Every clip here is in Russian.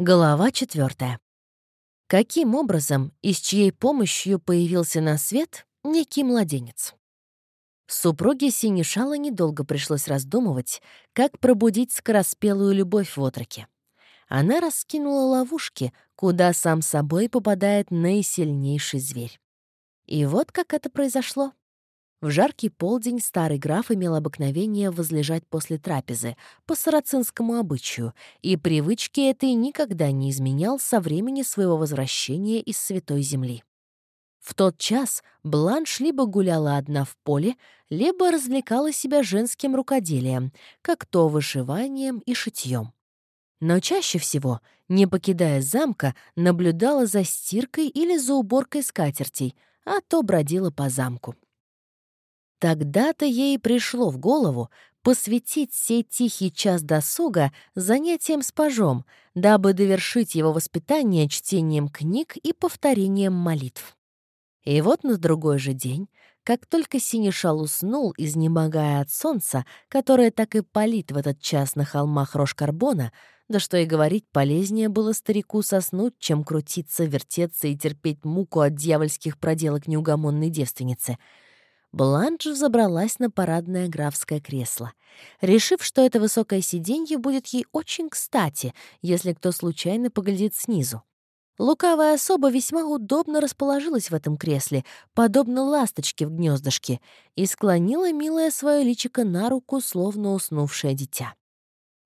Глава четвертая. Каким образом и с чьей помощью появился на свет некий младенец? Супруге Синишала недолго пришлось раздумывать, как пробудить скороспелую любовь в отроке. Она раскинула ловушки, куда сам собой попадает наисильнейший зверь. И вот как это произошло. В жаркий полдень старый граф имел обыкновение возлежать после трапезы по сарацинскому обычаю, и привычки этой никогда не изменял со времени своего возвращения из Святой Земли. В тот час Бланш либо гуляла одна в поле, либо развлекала себя женским рукоделием, как то вышиванием и шитьем. Но чаще всего, не покидая замка, наблюдала за стиркой или за уборкой скатертей, а то бродила по замку. Тогда-то ей пришло в голову посвятить сей тихий час досуга занятиям с пажом, дабы довершить его воспитание чтением книг и повторением молитв. И вот на другой же день, как только Синишал уснул, изнемогая от солнца, которое так и палит в этот час на холмах Рош-Карбона, да что и говорить, полезнее было старику соснуть, чем крутиться, вертеться и терпеть муку от дьявольских проделок неугомонной девственницы — Бланш забралась на парадное графское кресло, решив, что это высокое сиденье будет ей очень кстати, если кто случайно поглядит снизу. Лукавая особа весьма удобно расположилась в этом кресле, подобно ласточке в гнездышке, и склонила милое свое личико на руку, словно уснувшее дитя.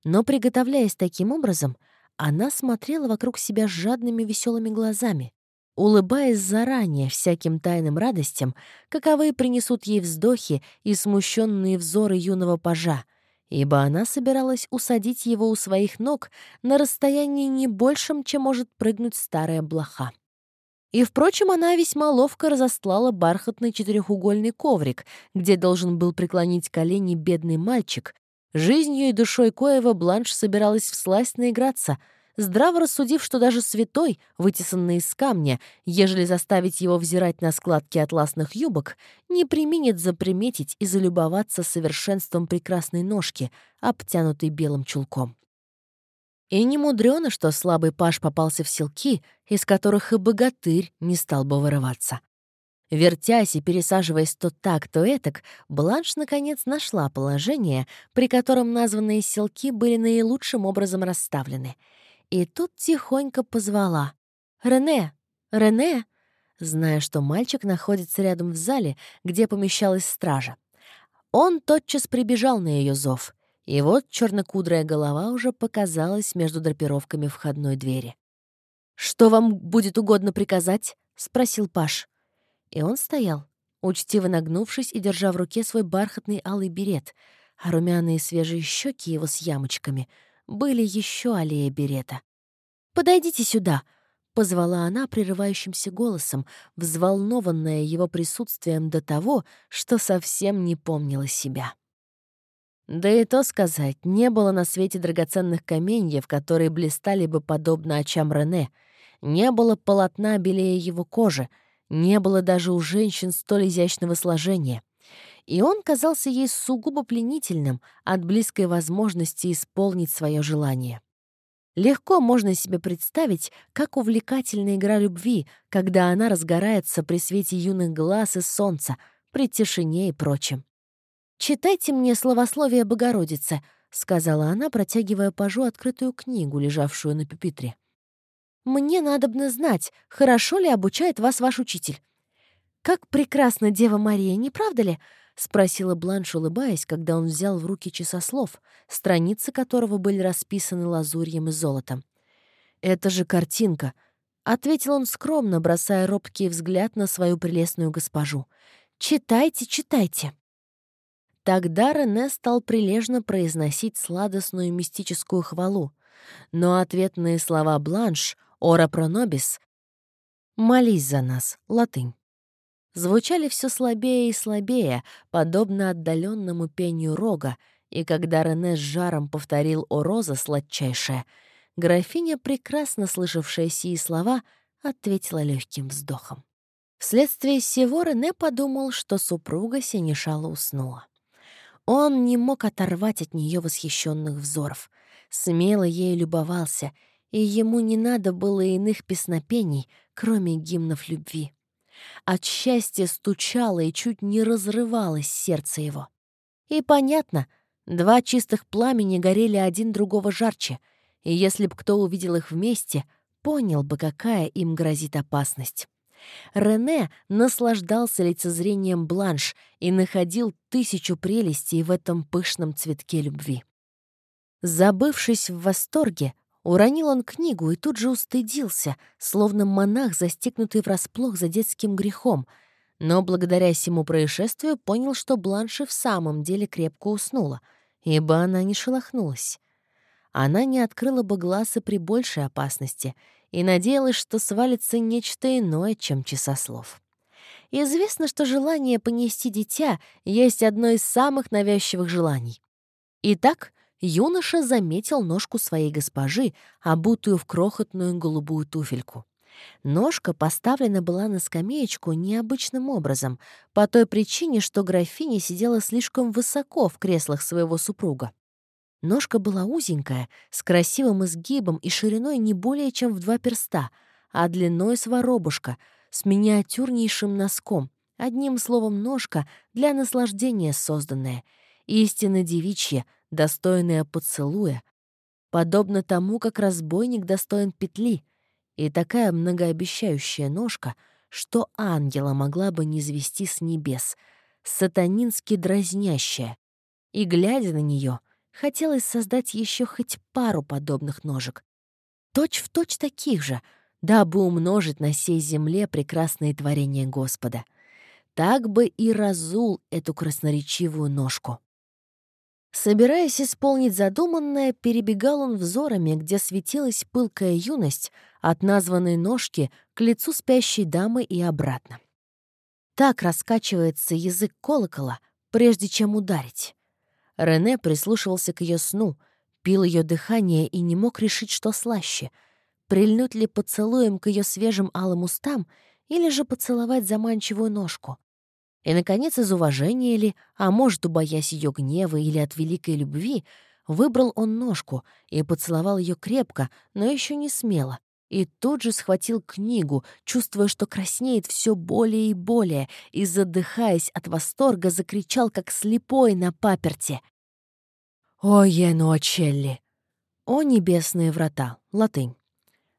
Но, приготовляясь таким образом, она смотрела вокруг себя жадными веселыми глазами, улыбаясь заранее всяким тайным радостям, каковые принесут ей вздохи и смущенные взоры юного пажа, ибо она собиралась усадить его у своих ног на расстоянии не большем, чем может прыгнуть старая блоха. И, впрочем, она весьма ловко разостлала бархатный четырехугольный коврик, где должен был преклонить колени бедный мальчик. Жизнью и душой коего Бланш собиралась всласть наиграться — здраво рассудив, что даже святой, вытесанный из камня, ежели заставить его взирать на складки атласных юбок, не применит заприметить и залюбоваться совершенством прекрасной ножки, обтянутой белым чулком. И не мудрено, что слабый паш попался в селки, из которых и богатырь не стал бы вырываться. Вертясь и пересаживаясь то так, то этак, Бланш наконец нашла положение, при котором названные селки были наилучшим образом расставлены — и тут тихонько позвала. «Рене! Рене!» зная, что мальчик находится рядом в зале, где помещалась стража. Он тотчас прибежал на ее зов, и вот чернокудрая голова уже показалась между драпировками входной двери. «Что вам будет угодно приказать?» — спросил Паш. И он стоял, учтиво нагнувшись и держа в руке свой бархатный алый берет, а румяные свежие щеки его с ямочками — были еще аллея берета. «Подойдите сюда!» — позвала она прерывающимся голосом, взволнованная его присутствием до того, что совсем не помнила себя. Да и то сказать, не было на свете драгоценных каменьев, которые блистали бы подобно очам Рене, не было полотна белее его кожи, не было даже у женщин столь изящного сложения и он казался ей сугубо пленительным от близкой возможности исполнить свое желание. Легко можно себе представить, как увлекательна игра любви, когда она разгорается при свете юных глаз и солнца, при тишине и прочем. «Читайте мне словословие Богородицы», — сказала она, протягивая пажу открытую книгу, лежавшую на пюпитре. «Мне надобно знать, хорошо ли обучает вас ваш учитель. Как прекрасна Дева Мария, не правда ли?» — спросила Бланш, улыбаясь, когда он взял в руки часослов, страницы которого были расписаны лазурьем и золотом. «Это же картинка», — ответил он скромно, бросая робкий взгляд на свою прелестную госпожу. «Читайте, читайте». Тогда Рене стал прилежно произносить сладостную мистическую хвалу, но ответные слова Бланш «Ора пронобис» «Молись за нас» — латынь звучали все слабее и слабее, подобно отдаленному пению рога, и когда Рене с жаром повторил «О, роза сладчайшая», графиня, прекрасно слышавшая сии слова, ответила легким вздохом. Вследствие всего Рене подумал, что супруга Синишала уснула. Он не мог оторвать от нее восхищенных взоров, смело ею любовался и ему не надо было иных песнопений, кроме гимнов любви. От счастья стучало и чуть не разрывалось сердце его. И понятно, два чистых пламени горели один другого жарче, и если б кто увидел их вместе, понял бы, какая им грозит опасность. Рене наслаждался лицезрением бланш и находил тысячу прелестей в этом пышном цветке любви. Забывшись в восторге, уронил он книгу и тут же устыдился, словно монах, застигнутый врасплох за детским грехом, но благодаря всему происшествию понял, что Бланш в самом деле крепко уснула, ибо она не шелохнулась. Она не открыла бы глаз и при большей опасности — и надеялась, что свалится нечто иное, чем часослов. Известно, что желание понести дитя есть одно из самых навязчивых желаний. Итак, юноша заметил ножку своей госпожи, обутую в крохотную голубую туфельку. Ножка поставлена была на скамеечку необычным образом, по той причине, что графиня сидела слишком высоко в креслах своего супруга. Ножка была узенькая, с красивым изгибом и шириной не более чем в два перста, а длиной с воробушка, с миниатюрнейшим носком. Одним словом, ножка для наслаждения созданная, истинно девичья, достойная поцелуя, подобно тому, как разбойник достоин петли, и такая многообещающая ножка, что ангела могла бы не звести с небес, сатанински дразнящая. И, глядя на нее, — Хотелось создать еще хоть пару подобных ножек. Точь в точь таких же, дабы умножить на сей земле прекрасные творения Господа. Так бы и разул эту красноречивую ножку. Собираясь исполнить задуманное, перебегал он взорами, где светилась пылкая юность от названной ножки к лицу спящей дамы и обратно. Так раскачивается язык колокола, прежде чем ударить. Рене прислушивался к ее сну, пил ее дыхание и не мог решить, что слаще — прильнуть ли поцелуем к ее свежим алым устам или же поцеловать заманчивую ножку. И, наконец, из уважения ли, а может, убоясь ее гнева или от великой любви, выбрал он ножку и поцеловал ее крепко, но еще не смело, и тут же схватил книгу, чувствуя, что краснеет все более и более, и, задыхаясь от восторга, закричал, как слепой на паперте. «О, еночелли!» «О, небесные врата!» Латынь.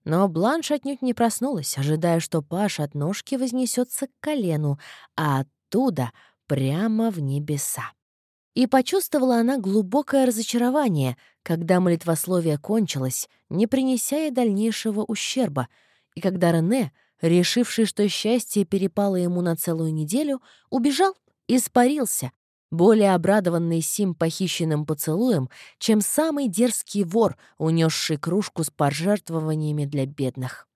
Но Бланш отнюдь не проснулась, ожидая, что Паш от ножки вознесется к колену, а оттуда прямо в небеса. И почувствовала она глубокое разочарование, когда молитвословие кончилось, не принеся ей дальнейшего ущерба, и когда Рене, решивший, что счастье перепало ему на целую неделю, убежал, испарился, более обрадованный сим похищенным поцелуем, чем самый дерзкий вор, унесший кружку с пожертвованиями для бедных.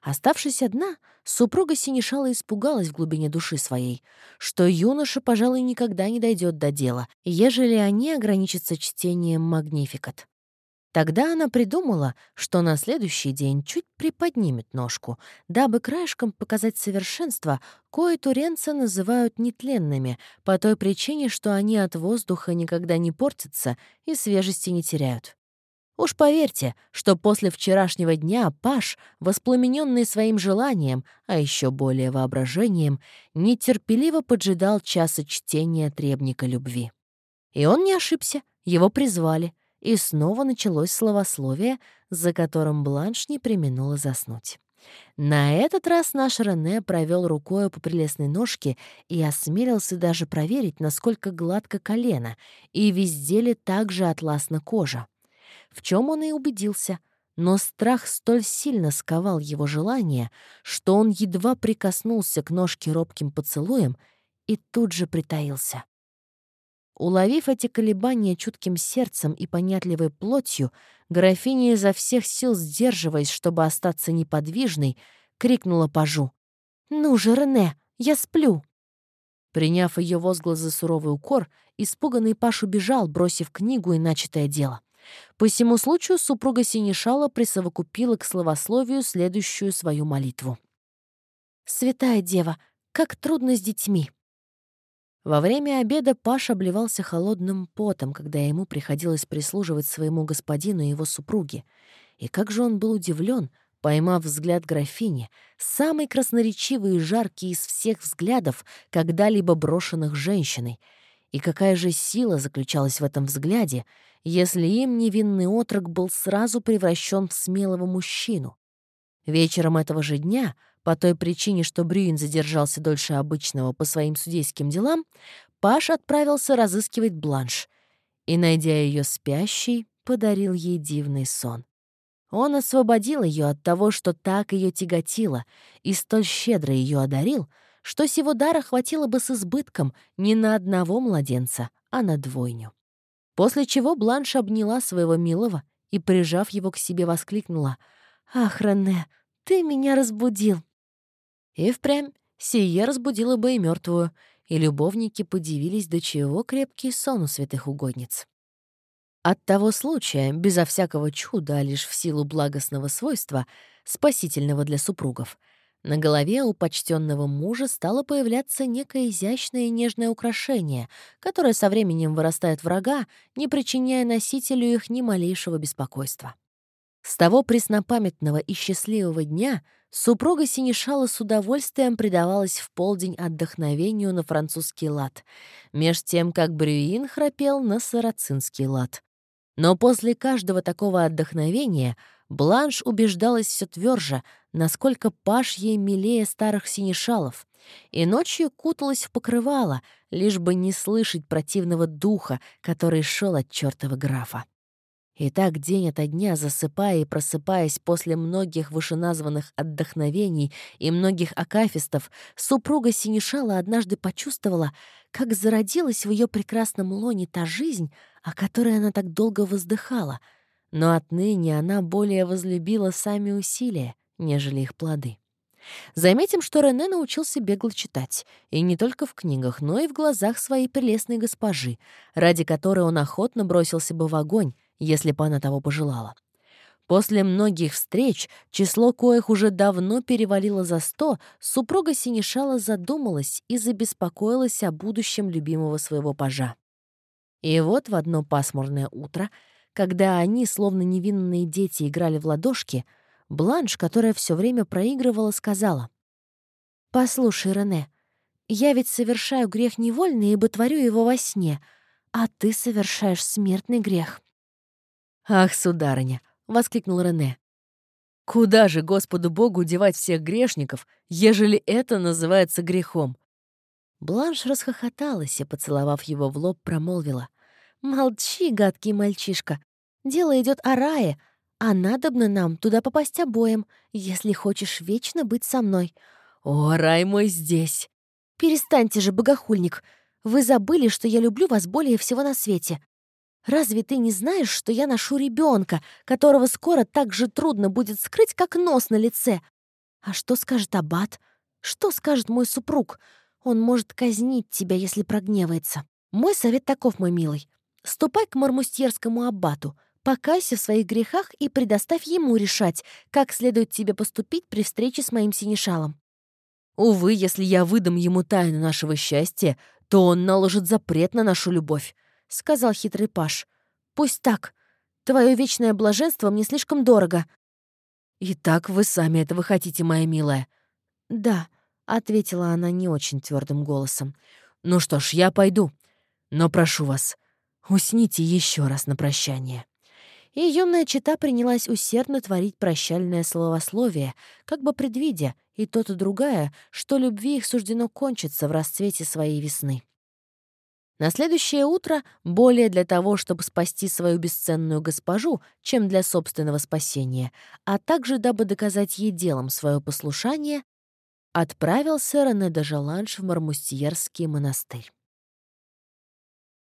Оставшись одна, супруга Синишала испугалась в глубине души своей, что юноша, пожалуй, никогда не дойдет до дела, ежели они ограничатся чтением «Магнификат». Тогда она придумала, что на следующий день чуть приподнимет ножку, дабы краешком показать совершенство, кое туренцы называют нетленными, по той причине, что они от воздуха никогда не портятся и свежести не теряют. Уж поверьте, что после вчерашнего дня Паш, воспламененный своим желанием, а еще более воображением, нетерпеливо поджидал часа чтения требника любви. И он не ошибся, его призвали — и снова началось словословие, за которым Бланш не применула заснуть. На этот раз наш Рене провел рукой по прелестной ножке и осмелился даже проверить, насколько гладко колено, и везде ли также атласна кожа. В чем он и убедился, но страх столь сильно сковал его желание, что он едва прикоснулся к ножке робким поцелуем и тут же притаился. Уловив эти колебания чутким сердцем и понятливой плотью, графиня изо всех сил сдерживаясь, чтобы остаться неподвижной, крикнула пажу. «Ну же, Рене, я сплю!» Приняв ее возглас за суровый укор, испуганный Паш убежал, бросив книгу и начатое дело. По всему случаю супруга Синишала присовокупила к словословию следующую свою молитву. «Святая Дева, как трудно с детьми! Во время обеда Паш обливался холодным потом, когда ему приходилось прислуживать своему господину и его супруге. И как же он был удивлен, поймав взгляд графини, самый красноречивый и жаркий из всех взглядов, когда-либо брошенных женщиной. И какая же сила заключалась в этом взгляде, если им невинный отрок был сразу превращен в смелого мужчину. Вечером этого же дня, по той причине, что Брюин задержался дольше обычного по своим судейским делам, Паш отправился разыскивать Бланш и, найдя ее спящей, подарил ей дивный сон. Он освободил ее от того, что так ее тяготило, и столь щедро ее одарил, что сего дара хватило бы с избытком не на одного младенца, а на двойню. После чего Бланш обняла своего милого и, прижав его к себе, воскликнула «Ах, Рене, ты меня разбудил!» И впрямь сие разбудило бы и мертвую, и любовники подивились, до чего крепкий сон у святых угодниц. От того случая, безо всякого чуда, лишь в силу благостного свойства, спасительного для супругов, на голове у почтенного мужа стало появляться некое изящное и нежное украшение, которое со временем вырастает врага, не причиняя носителю их ни малейшего беспокойства. С того преснопамятного и счастливого дня супруга Синишала с удовольствием предавалась в полдень отдохновению на французский лад, меж тем, как Брюин храпел на сарацинский лад. Но после каждого такого отдохновения Бланш убеждалась все тверже, насколько Паш ей милее старых синешалов, и ночью куталась в покрывало, лишь бы не слышать противного духа, который шел от чертова графа. И так день ото дня, засыпая и просыпаясь после многих вышеназванных отдохновений и многих акафистов, супруга Синишала однажды почувствовала, как зародилась в ее прекрасном лоне та жизнь, о которой она так долго воздыхала, но отныне она более возлюбила сами усилия, нежели их плоды. Заметим, что Рене научился бегло читать, и не только в книгах, но и в глазах своей прелестной госпожи, ради которой он охотно бросился бы в огонь, если бы она того пожелала. После многих встреч, число коих уже давно перевалило за сто, супруга Синишала задумалась и забеспокоилась о будущем любимого своего пажа. И вот в одно пасмурное утро, когда они, словно невинные дети, играли в ладошки, Бланш, которая все время проигрывала, сказала, «Послушай, Рене, я ведь совершаю грех невольный, ибо творю его во сне, а ты совершаешь смертный грех». «Ах, сударыня!» — воскликнул Рене. «Куда же Господу Богу девать всех грешников, ежели это называется грехом?» Бланш расхохоталась и, поцеловав его в лоб, промолвила. «Молчи, гадкий мальчишка. Дело идет о рае, а надобно нам туда попасть обоим, если хочешь вечно быть со мной». «О, рай мой здесь!» «Перестаньте же, богохульник! Вы забыли, что я люблю вас более всего на свете. Разве ты не знаешь, что я ношу ребенка, которого скоро так же трудно будет скрыть, как нос на лице? А что скажет аббат? Что скажет мой супруг? Он может казнить тебя, если прогневается. Мой совет таков, мой милый. Ступай к мармустьерскому аббату, покайся в своих грехах и предоставь ему решать, как следует тебе поступить при встрече с моим синешалом. Увы, если я выдам ему тайну нашего счастья, то он наложит запрет на нашу любовь. — сказал хитрый Паш. «Пусть так. Твое вечное блаженство мне слишком дорого». «И так вы сами этого хотите, моя милая?» «Да», — ответила она не очень твердым голосом. «Ну что ж, я пойду. Но прошу вас, усните еще раз на прощание». И юная чита принялась усердно творить прощальное словословие, как бы предвидя, и тот, и другая, что любви их суждено кончиться в расцвете своей весны. На следующее утро, более для того, чтобы спасти свою бесценную госпожу, чем для собственного спасения, а также дабы доказать ей делом свое послушание, отправился Рене де Жаланш в Мармустьерский монастырь.